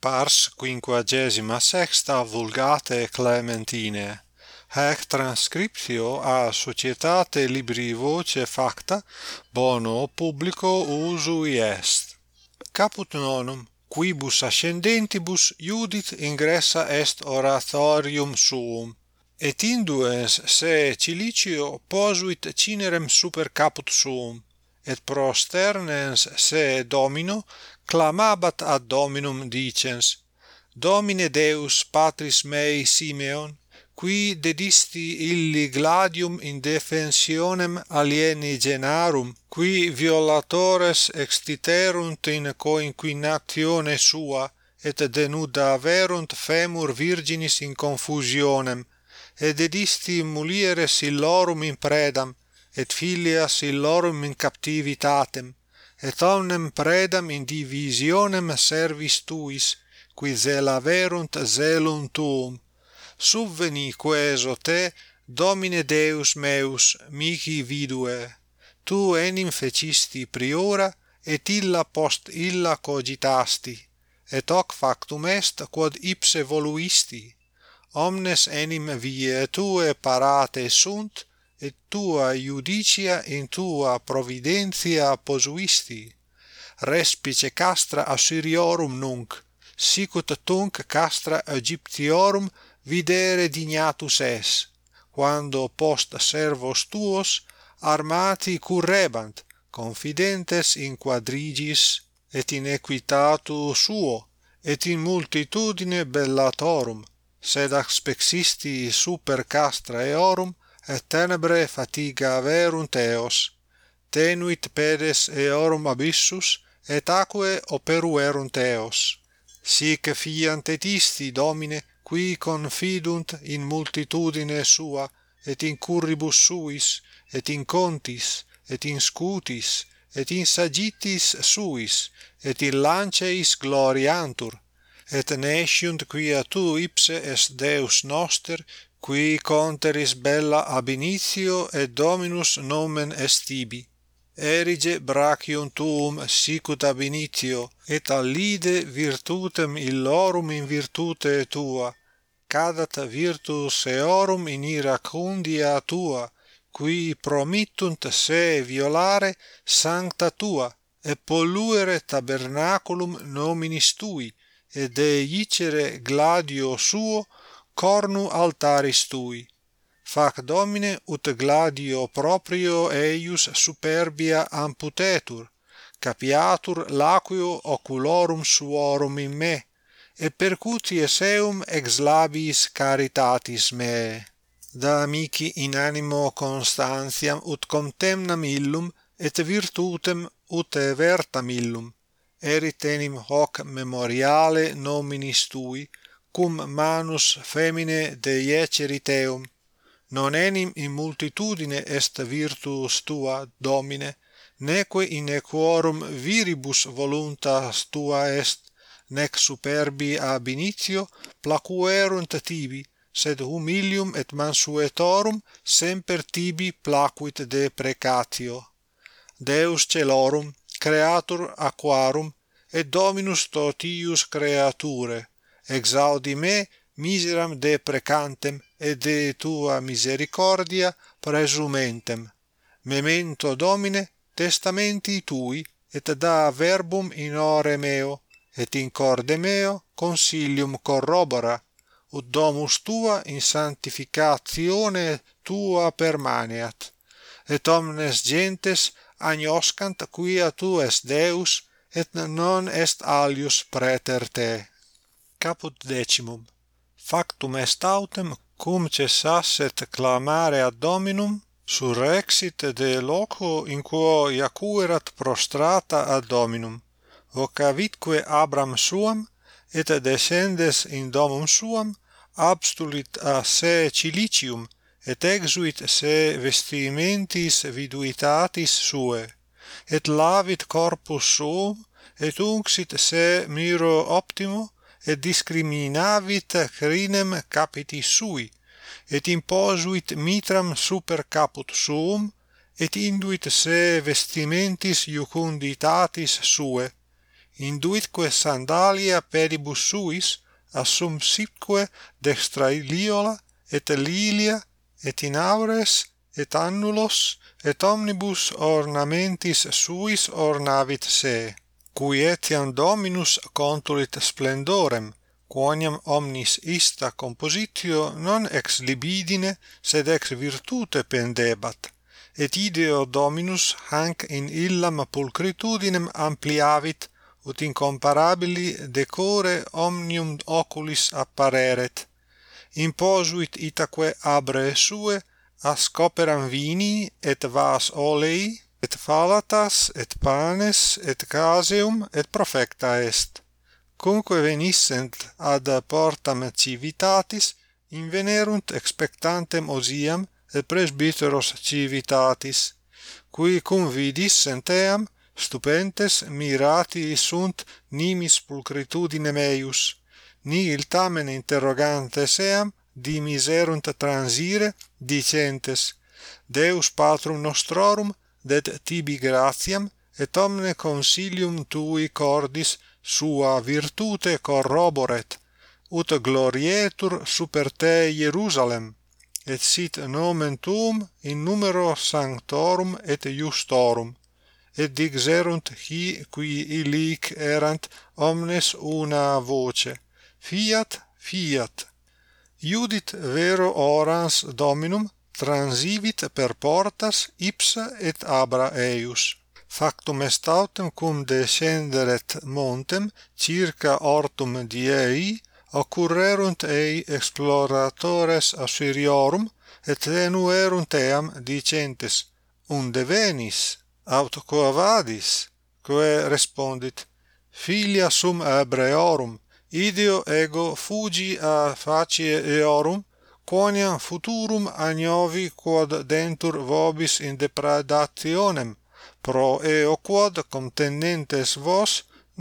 pars quinquagesima sexta vulgate Clementine. Hac transcriptio a societate libri voce facta bono publico usui est. Caput nonum quibus ascendentibus iudit ingressa est oratorium suum. Et induens se cilicio posuit cinerem super caput suum. Et prosternens se domino clamabat ad Dominum dicens, Domine Deus patris mei Simeon, qui dedisti illi gladium in defensionem alieni genarum, qui violatores extiterunt in coinquinatione sua, et denuda averunt femur virginis in confusionem, et dedisti mulieres illorum in predam, et filias illorum in captivitatem, et omnem predam in divisionem servis tuis qui zela verunt zelum tuum. Subveni queso te domine deus meus mihi vidue. Tu enim fecisti priora et illa post illa cogitasti. Et hoc factum est quod ipse voluisti. Omnes enim vie tue parate sunt et tua iudicia in tua providentia posuisti. Respice castra assyriorum nunc sicut tunc castra egyptiorum videre dignatus es quando post servos tuos armati currebant confidentes in quadrigis et in equitatu suo et in multitudine bellatorum sed aspexistis super castra eorum et tenebre fatiga verunt eos tenuit pedes eorum abyssus et aquae operuerunt eos. Sic fiant et isti domine qui confidunt in multitudine sua et in curribus suis et in contis et in scutis et in sagittis suis et in lanceis gloriantur et nesciunt quia tu ipse est deus noster qui conteris bella ab initio et dominus nomen est tibi erige brachium tuum sicut ab initio et allide virtutem illorum in virtute tua cadat virtus eorum in iracundia tua qui promittunt se violare sancta tua et polluere tabernaculum nominis tui et deicere gladio suo cornu altaris tui. Fac domine ut gladio proprio eius superbia amputetur capiatur laquio oculorum suorum in me et percuti eum ex labis caritatis me. Da amici in animo constantiam ut contemnam illum et virtutem ut evertam illum. Erit enim hoc memoriale nominis tui cum manus femine de teum non enim in multitudine est virtus tua domine neque in equorum viribus voluntas tua est nec superbi ab initio placuerunt tibi sed humilium et mansuetorum semper tibi placuit de precatio. Deus celorum creatur aquarum et dominus totius creature exaudi me miseram de precantem et de tua misericordia presumentem. Memento domine testamenti tui et da verbum in ore meo et in corde meo consilium corrobora ut domus tua in sanctificatione tua permaneat. Et omnes gentes agnoscant quia tu es deus et non est alius praeter te. Caput decimum. Factum est autem cum cessasset clamare ad Dominum surrexit de loco in quo iacuerat prostrata ad Dominum. Vocavitque Abram suam et descendes in domum suam abstulit a se cilicium et exuit se vestimentis viduitatis suae et lavit corpus suum et unxit se miro optimo et discriminavit crinem capiti sui, et imposuit mitram super caput suum, et induit se vestimentis iucunditatis sue, induitque sandalia pedibus suis, assumsitque dextra iliola, et lilia, et in aures, et annulos, et omnibus ornamentis suis ornavit se cui etiam dominus contulit splendorem quoniam omnis ista compositio non ex libidine sed ex virtute pendebat. Et ideo dominus hanc in illam pulcritudinem ampliavit ut incomparabili decore omnium oculis appareret. Imposuit itaque abre sue ascoperam vini et vas olei et falatas, et panes, et casium, et profecta est. Cumque venissent ad portam civitatis, invenerunt expectantem osiam et presbyteros civitatis, qui cum vidissent eam, stupentes mirati sunt nimis pulcritudine meius, nihil tamen interrogantes eam dimiserunt transire, dicentes, Deus Patrum nostrorum det tibi gratiam et omne consilium tui cordis sua virtute corroboret ut glorietur super te Hierusalem et sit nomen tuum in numero sanctorum et iustorum et dixerunt hi qui illic erant omnes una voce fiat fiat. Iudit vero orans dominum transivit per portas ipsa et abra eius. Factum est autem cum descenderet montem circa hortum diei occurrerunt ei exploratores Assyriorum et venuerunt eam dicentes unde venis aut quo vadis quae respondit filia sum Ebreorum ideo ego fugi a facie eorum quoniam futurum agnovi quod dentur vobis in depredationem. Pro eo quod contendentes vos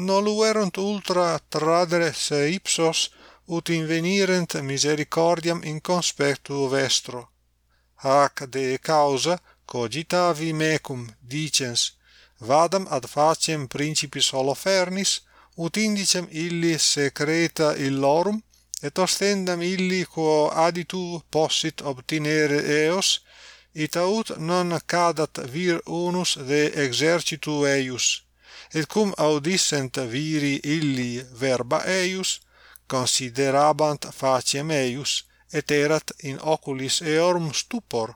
noluerunt ultra tradere se ipsos ut invenirent misericordiam in conspectu vestro. Hac de causa cogitavi mecum dicens vadam ad faciem principis holofernis ut indicem illi secreta illorum et ostendam illi quo aditu possit obtinere eos ita ut non cadat vir unus de exercitu eius et cum audissent viri illi verba eius considerabant faciem eius et erat in oculis eorum stupor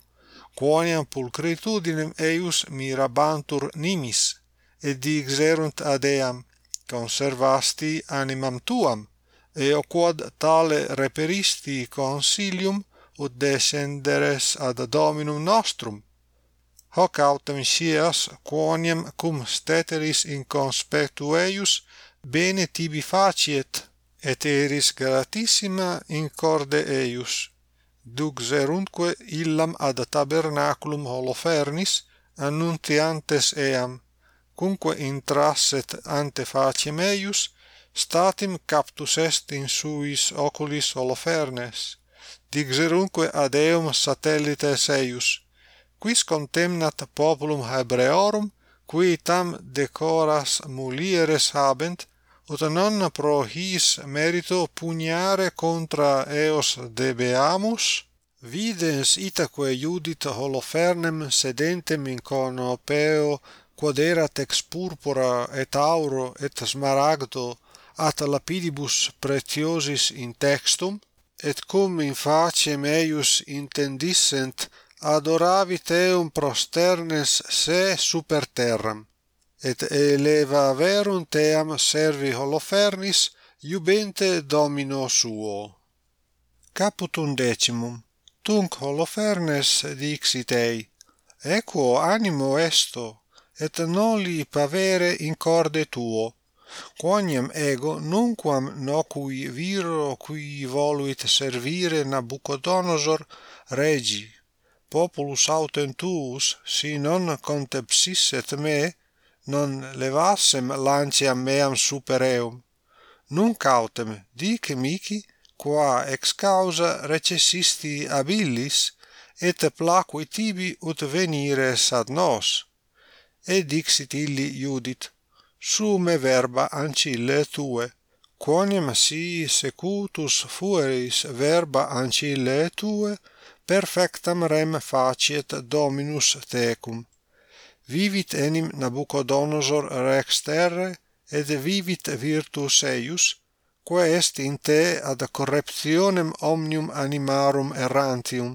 quoniam pulcritudinem eius mirabantur nimis et dixerunt ad eam conservasti animam tuam eo quod tale reperisti consilium ut descenderes ad dominum nostrum. Hoc autem scias quoniam cum steteris in conspectu eius bene tibi faciet et eris gratissima in corde eius. Duxerunque illam ad tabernaculum holofernis annuntiantes eam cumque intrasset ante faciem eius statim captus est in suis oculis holofernes dixerunque ad eum satellites eius quis contemnat populum hebreorum qui tam decoras mulieres habent ut non pro his merito pugnare contra eos debeamus videns itaque iudit holofernem sedentem in conopeo quod erat ex purpura et auro et smaragdo at lapidibus pretiosis in textum et cum in faciem eius intendissent adoravit eum prosternes se super terram et eleva verunt eam servi holofernis iubente domino suo. Caput undecimum tunc holofernes dixit ei equo animo esto et noli pavere in corde tuo quoniam ego nunquam nocui viro qui voluit servire Nabucodonosor regi populus autem tuus si non contepsisset me non levassem lanciam meam super eum nunc autem dic mihi qua ex causa recessisti habilis et placui tibi ut venire ad nos. Et dixit illi iudit sume verba ancille tue. Quoniam si secutus fueris verba ancille tue perfectam rem faciet dominus tecum. Vivit enim Nabucodonosor rex terre et vivit virtus eius quae est in te ad corruptionem omnium animarum errantium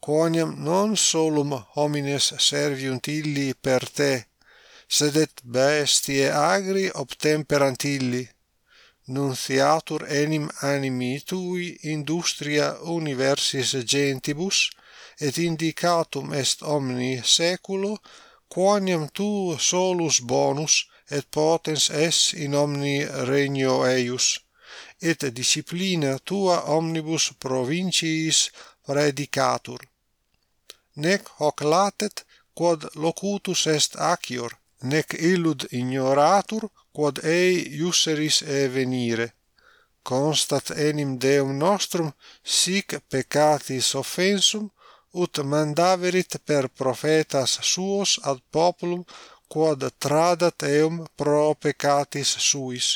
quoniam non solum homines serviunt illi per te sed et bestiae agri obtemperant illi nunciatur enim animi tui industria universis gentibus et indicatum est omni saeculo quoniam tu solus bonus et potens es in omni regno eius. Et disciplina tua omnibus provinciis predicatur. Nec hoc latet quod locutus est acior nec illud ignoratur quod ei iusseris e venire constat enim Deum nostrum sic peccatis offensum ut mandaverit per prophetas suos ad populum quod tradat eum pro peccatis suis.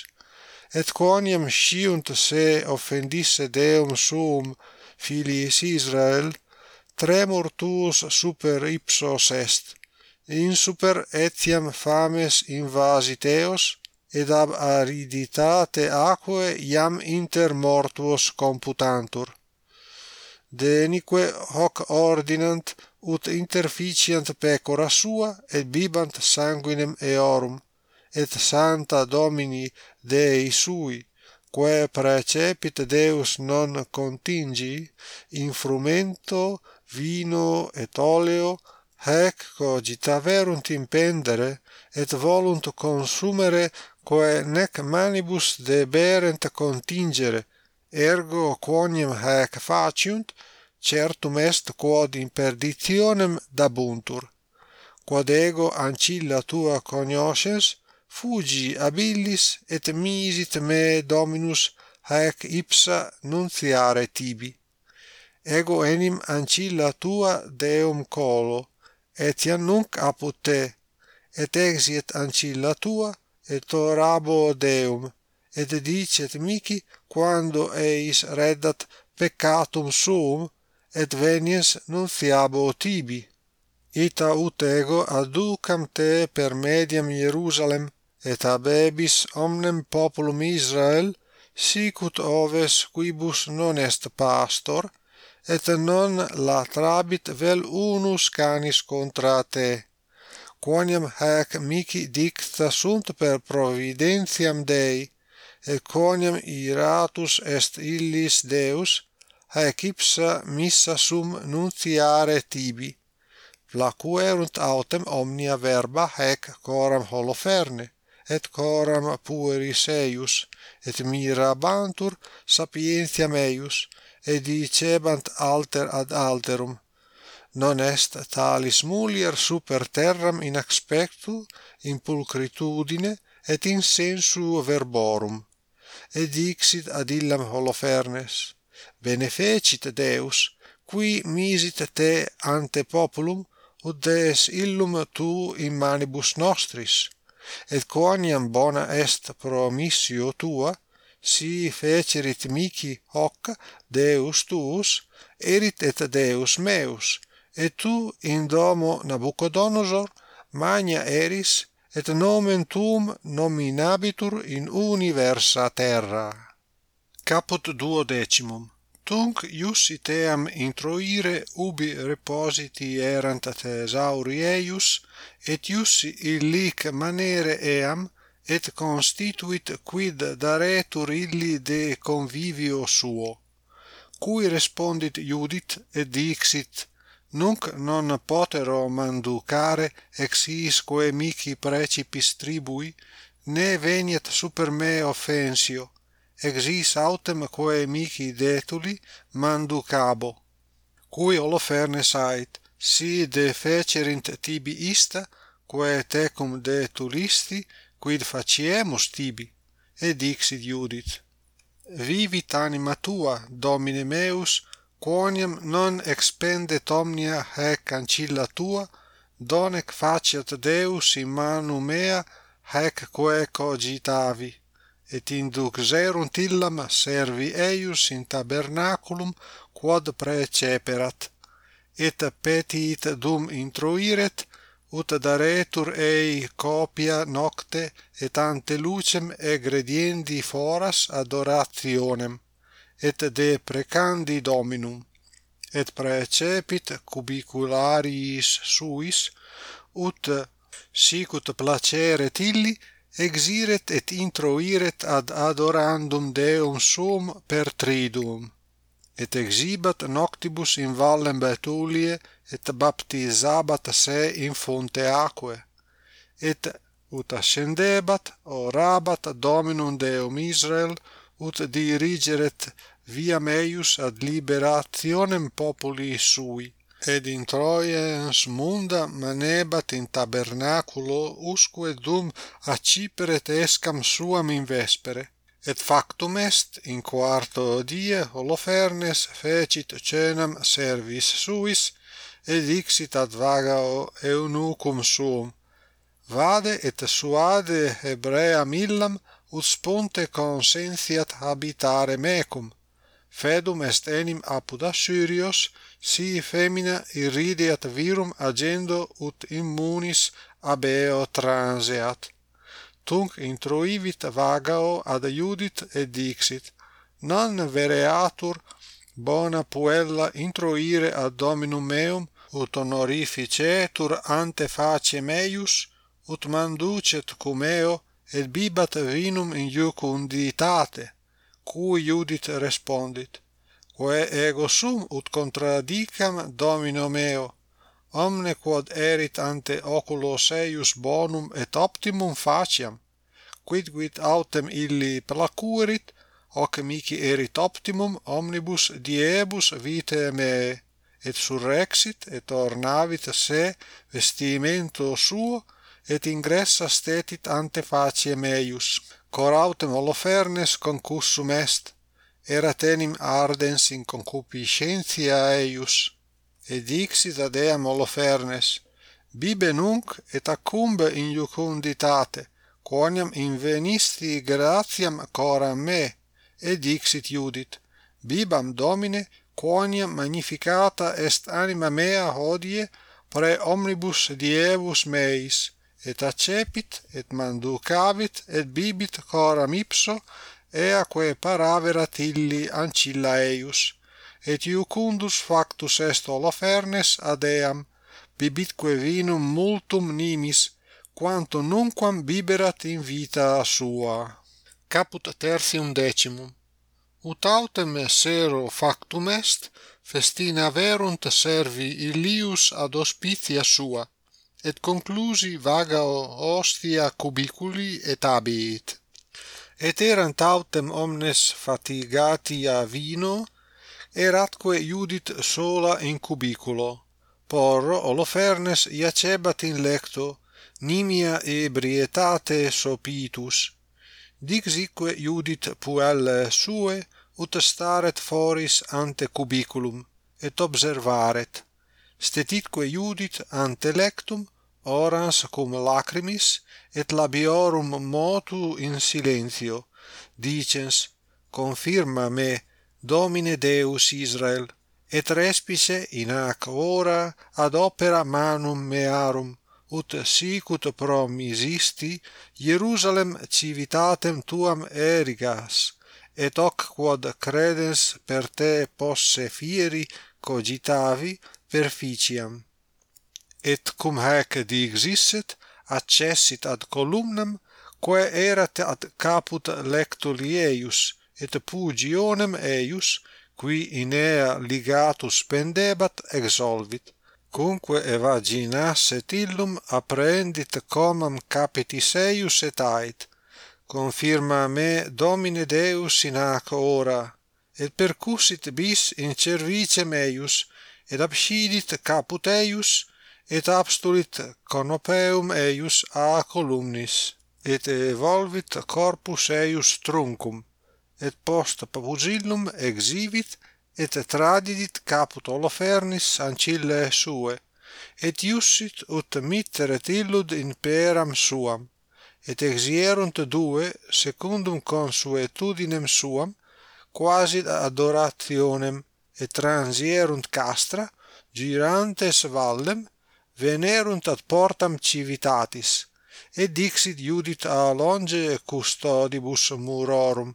Et quoniam sciunt se offendisse Deum suum filiis Israel tremor tuus super ipsos est in super etiam fames invasiteos et ab ariditate aquae iam inter mortuos computantur. Denique hoc ordinant ut interficiant pecora sua et bibant sanguinem eorum et santa domini dei sui quae praecepit deus non contingi in frumento vino et oleo haec cogit averunt impendere et volunt consumere quae nec manibus deberent contingere ergo quoniam haec faciunt certum est quod in perditionem dabuntur. Quod ego ancilla tua cognoscens fugi ab illis et misit me dominus haec ipsa nunciare tibi. Ego enim ancilla tua deum colo etiam nunc apud te, et exiet ancilla tua, et orabo Deum, et dicet mihi quando eis reddat peccatum suum, et venies nunciabo tibi. Ita ut ego aducam te per mediam Hierusalem, et abebis omnem populum Israel, sicut oves quibus non est pastor, et non latrabit vel unus canis contra te. Quoniam hac mihi dicta sunt per providentiam Dei, et quoniam iratus est illis Deus, haec ipsa missa sum nuntiare tibi, placuerunt autem omnia verba haec coram holoferne, et coram pueris eius, et mirabantur sapientiam eius, et dicebant alter ad alterum. Non est talis mulier super terram in aspectu in pulcritudine et in sensu verborum et dixit ad illam holofernes. Benefecit deus qui misit te ante populum ut des illum tu in manibus nostris et quoniam bona est promissio tua si fecerit mihi hoc Deus tuus, erit et Deus meus, et tu in domo Nabucodonosor magna eris, et nomen tuum nominabitur in universa terra. Caput duodecimum. Tunc ius iteam introire ubi repositi erant thesauri eius, et ius illic manere eam, et constituit quid daretur illi de convivio suo cui respondit Judit et dixit nunc non potero manducare ex isque mihi precipis tribui ne veniet super me offensio ex is autem quae mihi detuli manducabo cui Holofernes ait si de fecerint tibi ista quae tecum detulisti quid faciemus tibi? Et dixit Judith, Vivit anima tua, Domine meus, quoniam non expendet omnia haec ancilla tua, donec faciat Deus in manu mea haec quae cogitavi, et induxerunt illam servi eius in tabernaculum quod preceperat, et petit dum introiret, ut daretur ei copia nocte et ante lucem egrediendi foras adorationem et de precandi dominum et precepit cubiculariis suis ut sicut placeret illi exiret et introiret ad adorandum Deum sum per triduum et exhibat noctibus in vallem Betulie et baptizabat se in fonte aquae et ut ascendebat orabat Dominum Deum Israel ut dirigeret viam eius ad liberationem populi sui ed in Troiens munda manebat in tabernaculo usque dum acciperet escam suam in vespere. Et factum est, in quarto die Holofernes fecit cenam servis suis, et dixit ad vagao eunucum suum, vade et suade Hebream illam ut sponte consentiat habitare mecum, fedum est enim apud Assyrios, si femina irrideat virum agendo ut immunis abeo transeat tunc introivit vagao ad iudit et dixit. Non vereatur bona puella introire ad dominum meum ut honorificetur ante face meius, ut manducet cum eo et bibat vinum in iucunditate cui iudit respondit quae ego sum ut contradicam domino meo omne quod erit ante oculos eius bonum et optimum faciam quid quid autem illi placuerit hoc mihi erit optimum omnibus diebus vitae meae et surrexit et ornavit se vestimento suo et ingressa stetit ante facie meius cor autem holofernes concussum est erat enim ardens in concupiscentia eius et dixit ad eam Holofernes, Bibe nunc et accumbe in jucunditate, quoniam invenisti gratiam coram me, et dixit Judit, Bibam Domine, quoniam magnificata est anima mea hodie pre omnibus dievus meis, et accepit, et manducavit, et bibit coram ipso, eaque paraverat illi ancilla eius, et iucundus factus est Holofernes ad eam, bibitque vinum multum nimis, quanto nunquam biberat in vita sua. Caput tertium decimum. Ut autem sero factum est, festina verunt servi Ilius ad hospitia sua, et conclusi vaga ostia cubiculi et abit. Et erant autem omnes fatigati a vino, eratque Judit sola in cubiculo, porro Holofernes iacebat in lecto, nimia ebrietate sopitus, dixique Judit puelle sue, ut staret foris ante cubiculum, et observaret, stetitque Judit ante lectum, orans cum lacrimis et labiorum motu in silentio dicens confirma me Domine Deus Israel, et respice in ac ora ad opera manum mearum, ut sicut promisisti Jerusalem civitatem tuam erigas, et hoc quod credens per te posse fieri cogitavi perficiam. Et cum hac digisset, accessit ad columnam, quae erat ad caput lectulieius, et pugionem eius qui inea ligatus pendebat exolvit. Cumque evaginas et illum apprehendit comam capitis eius et ait. Confirma me domine deus in hac ora et percussit bis in cervicem eius et abscidit caput eius et abstulit conopeum eius a columnis et evolvit corpus eius truncum et post Pugillum exivit et tradidit caput Holofernis ancillae suae et iussit ut mitteret illud in peram suam et exierunt due secundum consuetudinem suam quasi adorationem et transierunt castra girantes vallem venerunt ad portam civitatis et dixit iudit a longe custodibus murorum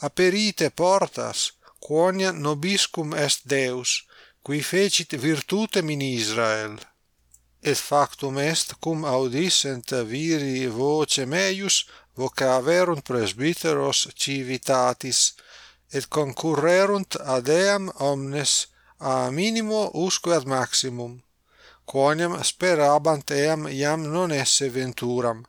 aperite portas quonia nobiscum est Deus qui fecit virtutem in Israel. Et factum est cum audissent viri voce meius vocaverunt presbyteros civitatis et concurrerunt ad eam omnes a minimo usque ad maximum quoniam sperabant eam iam non esse venturam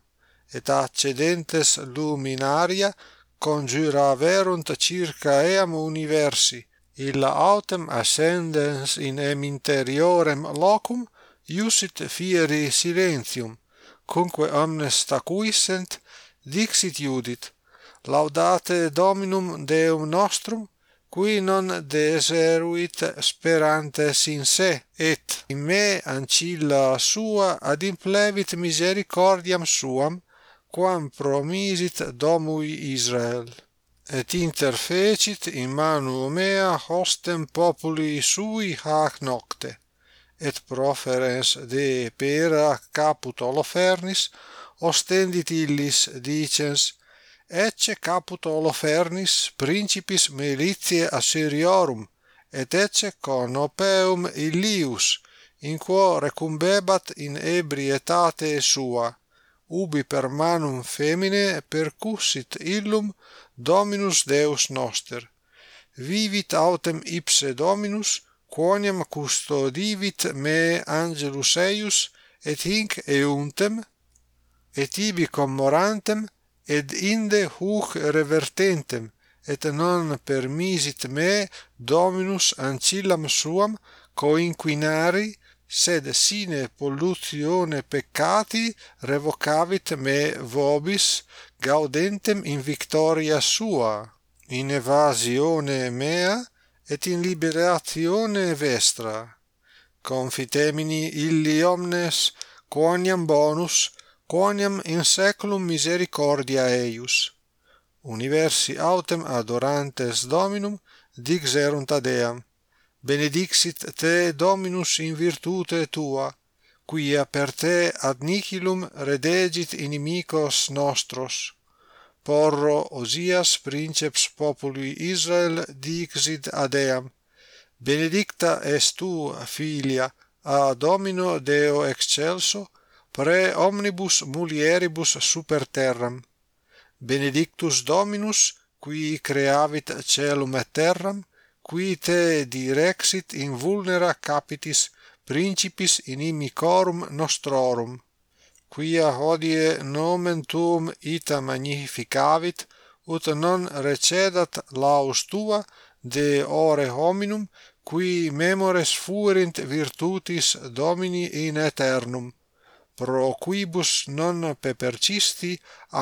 et accedentes luminaria conjura verunt circa eam universi, illa autem ascendens in em interiorem locum iusit fieri silentium, cumque omnes stacuissent, dixit iudit, laudate Dominum Deum nostrum, qui non deseruit sperantes in se, et in me ancilla sua ad implevit misericordiam suam, quam promisit domui Israel et interfecit in manu mea hostem populi sui hac nocte et proferens de pera caput Holofernis ostendit illis dicens ecce caput Holofernis principis militiae Assyriorum et ecce conopeum Illius in quo recumbebat in ebrietate sua ubi per manum femine percussit illum Dominus Deus noster. Vivit autem ipse Dominus, quoniam custodivit me angelus eius, et hinc euntem, et ibi commorantem, ed inde huc revertentem, et non permisit me Dominus ancillam suam coinquinari sed sine pollutione peccati revocavit me vobis gaudentem in victoria sua in evasione mea et in liberatione vestra. Confitemini illi omnes quoniam bonus quoniam in saeculum misericordia eius. Universi autem adorantes dominum dixerunt ad eam benedixit te Dominus in virtute tua, quia per te ad nihilum redegit inimicos nostros. Porro Osias princeps populi Israel dixit ad eam, benedicta es tu, filia, a Domino Deo excelso, pre omnibus mulieribus super terram. Benedictus Dominus, qui creavit celum et terram, quite direxit in vulnera capitis principis inimicorum nostrorum quia hodie nomen tuum ita magnificavit ut non recedat laus tua de ore hominum qui memores fuerint virtutis domini in aeternum pro quibus non pepercisti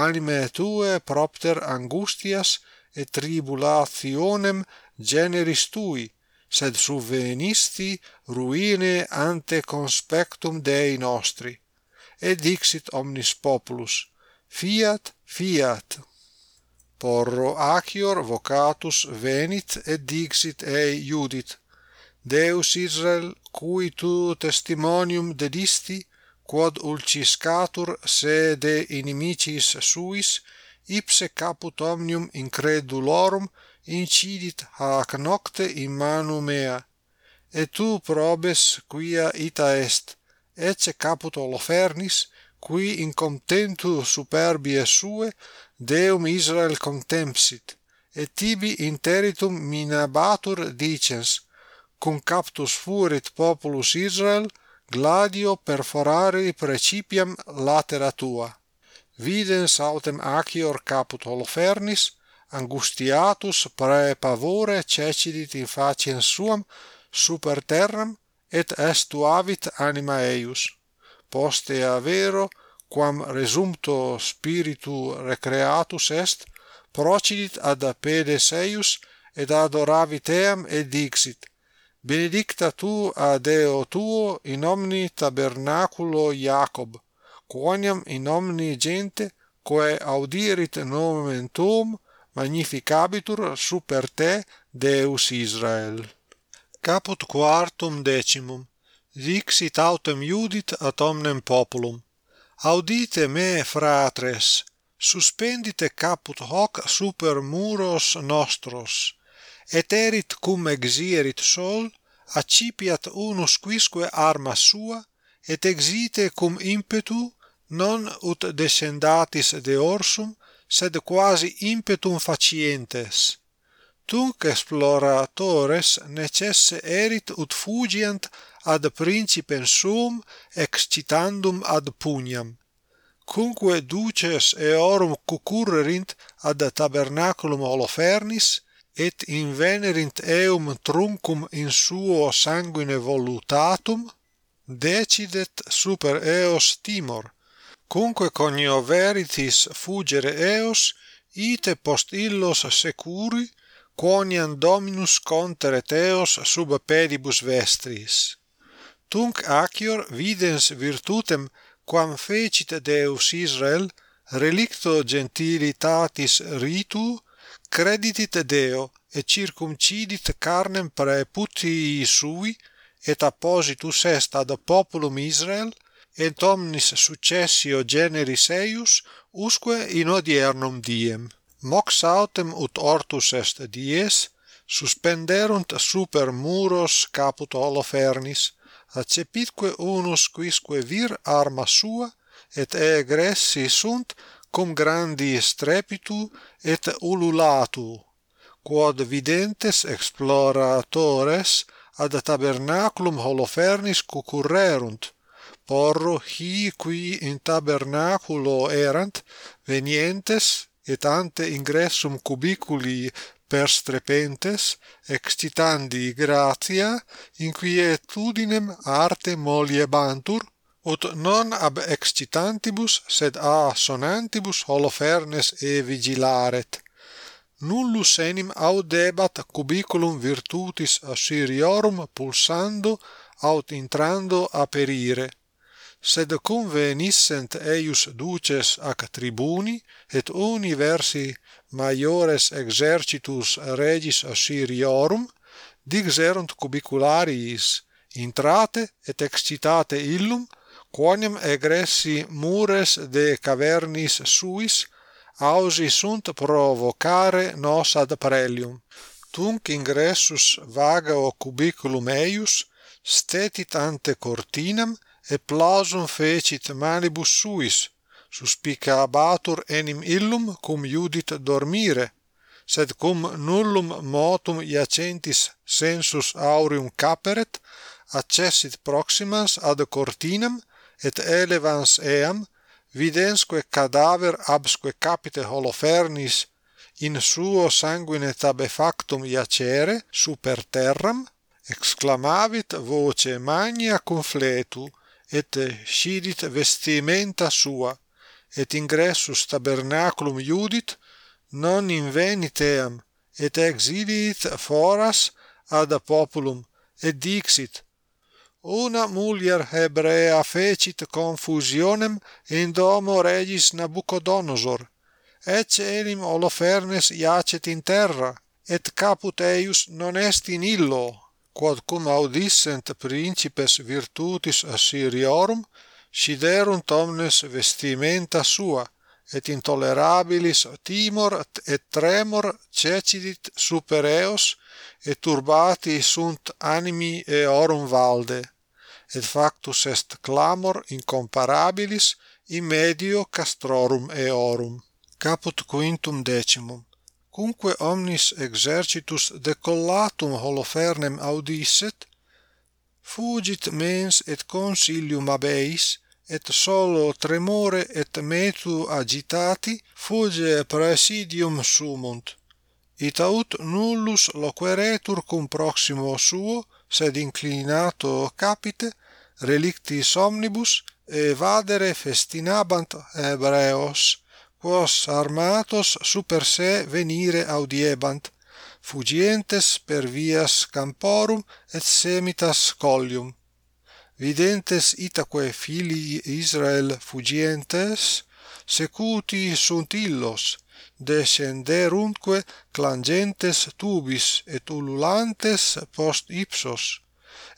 anime tue propter angustias et tribulationem generis tui, sed subvenisti ruine ante conspectum Dei nostri. Et dixit omnis populus, fiat, fiat. Porro acior vocatus venit et dixit ei iudit Deus Israel, cui tu testimonium dedisti, quod ulciscatur sede inimicis suis, ipse caput omnium incredulorum incidit hac nocte in manu mea. Et tu probes quia ita est ecce caput Holofernis qui in contentu superbie sue Deum Israel contempsit et tibi interitum minabatur dicens cum captus fuerit populus Israel gladio perforare precipiam latera tua videns autem acior caput holofernis, angustiatus prae pavore cecidit in faciem suam super terram et estuavit anima eius. Poste vero quam resumto spiritu recreatus est procidit ad pedes eius et adoravit eam et dixit. Benedicta tu a deo tuo in omni tabernaculo Iacob quoniam in omni gente quae audirit nomen tuum magnificabitur super te Deus Israel. Caput quartum decimum. Dixit autem Iudit ad omnem populum. Audite me, fratres, suspendite caput hoc super muros nostros, et erit cum exierit sol, accipiat unus quisque arma sua, et exite cum impetu non ut descendatis de orsum, sed quasi impetum facientes. Tunc exploratores necesse erit ut fugiant ad principem suum excitandum ad pugnam Cumque duces eorum cucurrerint ad tabernaculum Holofernis, et invenerint eum truncum in suo sanguine volutatum, decidet super eos timor, cumque conioveritis fugere eos ite post illos securi quoniam dominus conteret eos sub pedibus vestris. Tunc acior videns virtutem quam fecit Deus Israel relicto gentilitatis ritu creditit Deo et circumcidit carnem praeputii sui et appositus est ad populum Israel et omnis successio generis eius usque in odiernum diem. Mox autem ut ortus est dies suspenderunt super muros caput holofernis accepitque unus quisque vir arma sua et egressi sunt cum grandi strepitu et ululatu quod videntes exploratores ad tabernaculum holofernis cucurrerunt porro hi qui in tabernaculo erant venientes et ante ingressum cubiculi perstrepentes excitandi gratia inquietudinem arte moliebantur ut non ab excitantibus sed a sonantibus holofernes e vigilaret. Nullus enim audebat cubiculum virtutis assyriorum pulsando aut intrando aperire sed cum venissent eius duces ac tribuni et universi maiores exercitus regis Assyriorum dixerunt cubiculariis intrate et excitate illum quoniam egressi mures de cavernis suis ausi sunt provocare nos ad prelium. Tunc ingressus vaga o cubiculum eius stetit ante cortinam et plasum fecit manibus suis, suspicabatur enim illum cum iudit dormire, sed cum nullum motum iacentis sensus aureum caperet, accessit proximans ad cortinem et elevans eam, vidensque cadaver absque capite holofernis in suo sanguine tabefactum iacere super terram exclamavit voce magna cum fletu et scidit vestimenta sua, et ingressus tabernaculum iudit, non invenit eam, et exiliit foras ad populum, et dixit, Una mulier hebrea fecit confusionem in domo regis Nabucodonosor, ecce enim Holofernes iacet in terra, et caput eius non est in illo, quod cum audissent principes virtutis Assyriorum, siderunt omnes vestimenta sua, et intolerabilis timor et tremor cecidit super eos, et turbati sunt animi eorum valde, et factus est clamor incomparabilis in medio castrorum eorum. Caput quintum decimum cumque omnis exercitus decollatum holofernem audisset, fugit mens et consilium abeis, et solo tremore et metu agitati fuge praesidium sumunt. Itaut nullus loqueretur cum proximo suo, sed inclinato capite, relictis omnibus, evadere festinabant Hebreos, quos armatos super se venire audiebant, fugientes per vias camporum et semitas collium. Videntes itaque filii Israel fugientes, secuti sunt illos, descenderumque clangentes tubis et ululantes post ipsos,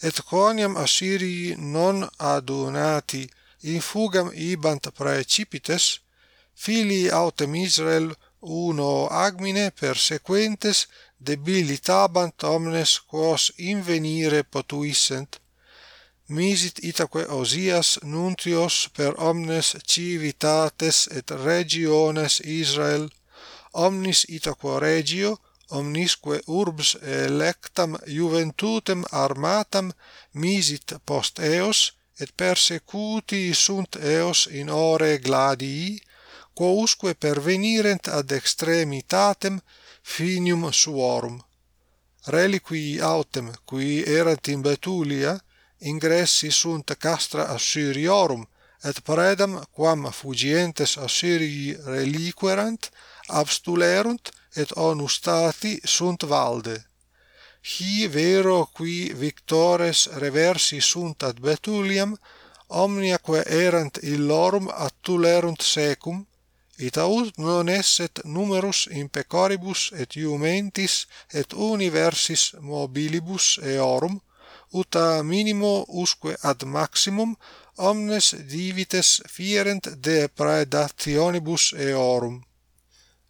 et coniam Assyrii non adunati, in fugam ibant praecipites, Fili autem Israel uno agmine persequentes debilitabant omnes quos invenire potuissent. Misit itaque Osias nuntios per omnes civitates et regiones Israel. Omnis itaque regio omnisque urbs electam juventutem armatam misit post eos et persecuti sunt eos in ore gladii quousque pervenirent ad extremitatem finium suorum. reliqui autem, qui erant in Betulia, ingressi sunt castra Assyriorum, et predam quam fugientes Assyrii reliquerant, abstulerunt et onustati sunt valde. Hi vero qui victores reversi sunt ad Betuliam, omniaque erant illorum attulerunt secum, Itaut non esset numerus in pecoribus et iumentis et universis mobilibus eorum, ut a minimo usque ad maximum omnes divites fierent de praedationibus eorum.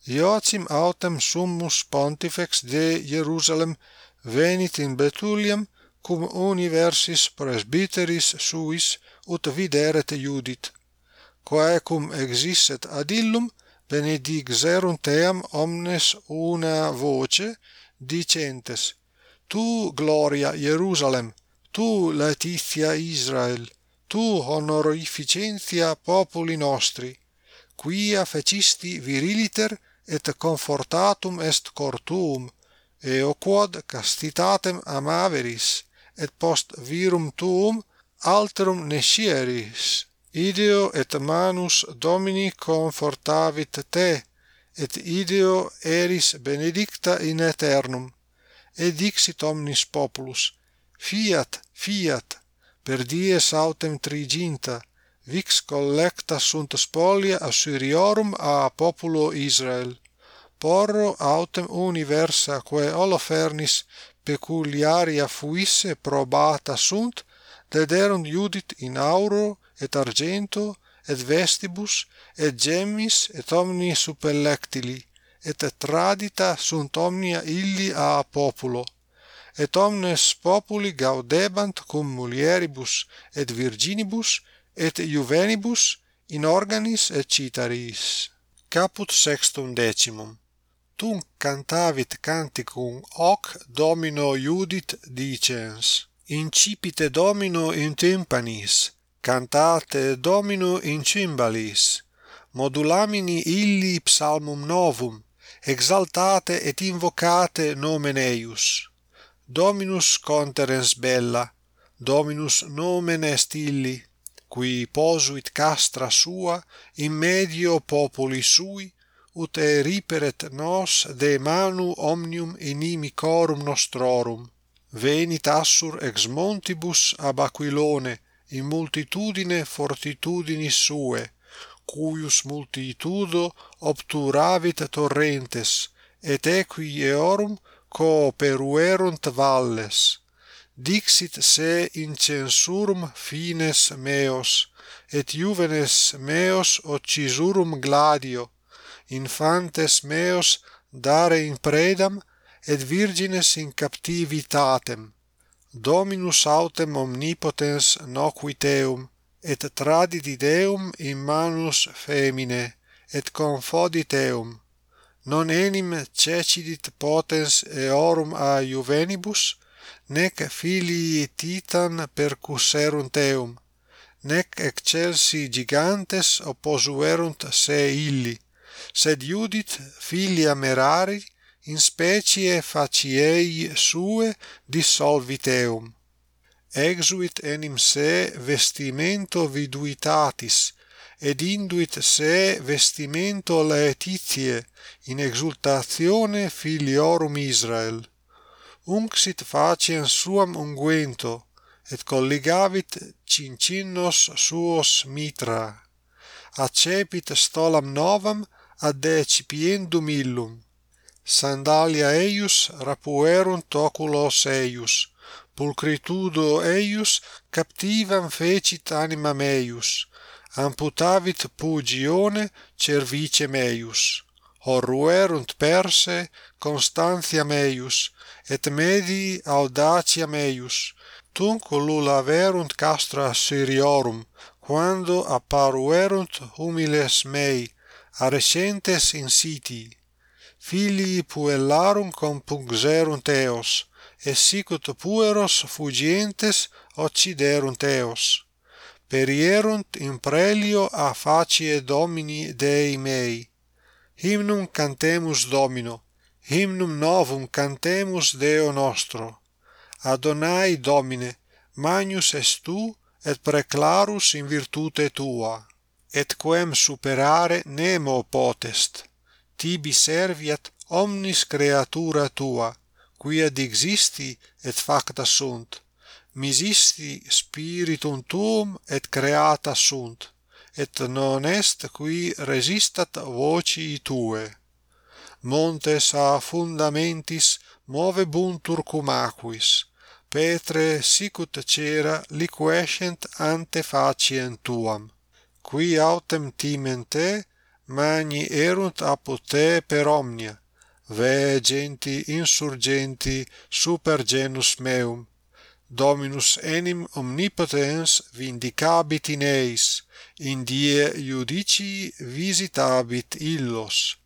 Iocim autem summus pontifex de Jerusalem venit in Betuliam cum universis presbyteris suis ut videret iudit quaecum existet adillum benedixerunt eam omnes una voce dicentes tu gloria Jerusalem tu laetitia Israel tu honorificentia populi nostri quia fecisti viriliter et confortatum est cor tuum eo quod castitatem amaveris et post virum tuum alterum nescieris ideo et manus Domini confortavit te, et ideo eris benedicta in aeternum, et dixit omnis populus, fiat, fiat, per dies autem triginta, vix collecta sunt spolia Assyriorum a populo Israel. Porro autem universa quae Holofernis peculiaria fuisse probata sunt, dederunt judit in auro et argento et vestibus et gemmis et omni supellectili et tradita sunt omnia illi a populo. Et omnes populi gaudebant cum mulieribus et virginibus et juvenibus in organis et citaris. Caput sextum decimum. Tum cantavit canticum hoc domino iudit dicens. Incipite domino in tympanis cantate Domino in cymbalis, modulamini illi psalmum novum, exaltate et invocate nomen eius. Dominus conterens bella, Dominus nomen est illi, qui posuit castra sua in medio populi sui, ut eriperet nos de manu omnium inimicorum nostrorum. Venit assur ex montibus ab aquilone, in multitudine fortitudini sue cuius multitudo obturavit torrentes et equi eorum cooperuerunt valles. Dixit se in censurum fines meos et juvenes meos occisurum gladio infantes meos dare in predam et virgines in captivitatem. Dominus autem omnipotens noquiteum, et tradidit eum in manus femine, et confodit eum. Non enim cecidit potens eorum a juvenibus, nec filii titan percusserunt eum, nec excelsi gigantes opposuerunt se illi, sed iudit filia merari in specie faciei sue dissolvit eum exuit enim se vestimento viduitatis ed induit se vestimento laetitiae in exultatione filiorum Israel. Unxit faciem suam unguento et colligavit cincinnos suos mitra. Accepit stolam novam ad decipiendum illum sandalia eius rapuerunt oculos eius, pulcritudo eius captivam fecit anima meius amputavit pugione cervice meius horruerunt perse constantia meius et medii audacia meius tunc lulaverunt castra Syriorum, quando apparuerunt humiles mei, arescentes in siti, filii puellarum compunxerunt eos, et sicut pueros fugientes occiderunt eos. Perierunt in prelio a facie Domini Dei mei. Hymnum cantemus Domino, hymnum novum cantemus Deo nostro. Adonai Domine, magnus est tu et preclarus in virtute tua et quem superare nemo potest tibi serviat omnis creatura tua, quia dixisti et facta sunt, misisti spiritum tuum et creata sunt, et non est qui resistat voci tue. Montes a fundamentis movebuntur cum aquis, petre sicut cera liquescent ante faciem tuam. Qui autem timente magni erunt apud te per omnia, vegenti insurgenti super genus meum, Dominus enim omnipotens vindicabit in eis, in die iudici visitabit illos,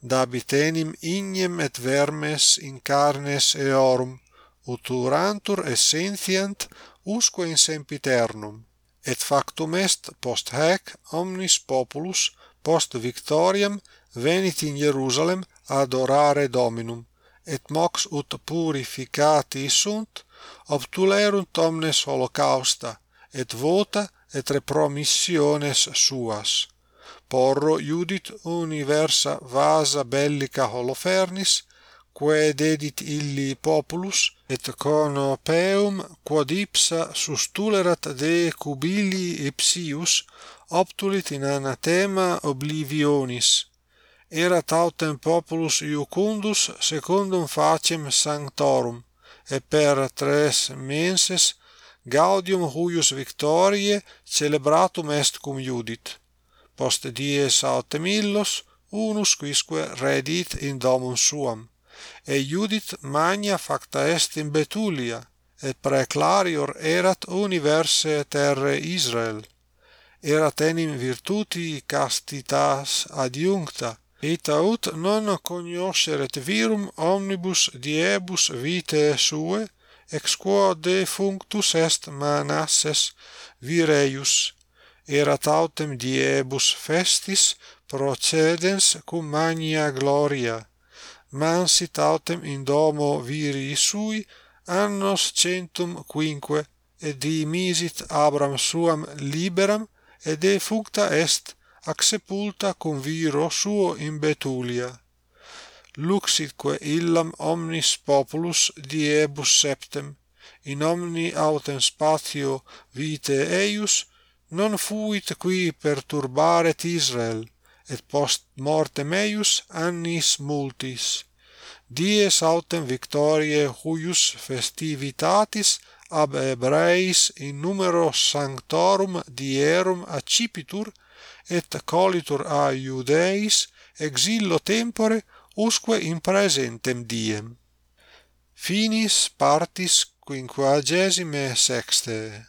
dabit enim ignem et vermes in carnes eorum, uturantur essentiant usque in sempiternum, et factum est post hac omnis populus post victoriam venit in Hierusalem adorare Dominum, et mox ut purificati sunt, obtulerunt omnes holocausta, et vota et repromissiones suas. Porro iudit universa vasa bellica holofernis, quae dedit illi populus, et conopeum quod ipsa sustulerat de cubili ipsius optulit in anathema oblivionis, erat autem populus iucundus secundum facem sanctorum, et per tres menses gaudium huius victoriae celebratum est cum iudit. Post dies autemillos, unus quisque redit in domum suam, et iudit magna facta est in Betulia, et praeclarior erat universe terre Israel erat enim virtuti castitas adiuncta, et aut non cognosceret virum omnibus diebus vitae suae ex quo defunctus est Manasses Vireius, erat autem diebus festis procedens cum magna gloria, mansit autem in domo viri sui annos centum quinque, et dimisit Abram suam liberam et defuncta est ac sepulta cum viro suo in Betulia. Luxitque illam omnis populus diebus septem, in omni autem spatio vitae eius, non fuit qui perturbaret Israel, et post mortem eius annis multis. Dies autem victoriae huius festivitatis ab hebraeis in numero sanctorum dierum accipitur et colitur a Iudeis exillo tempore usque in praesentem diem. Finis partis quinquagesime sexte.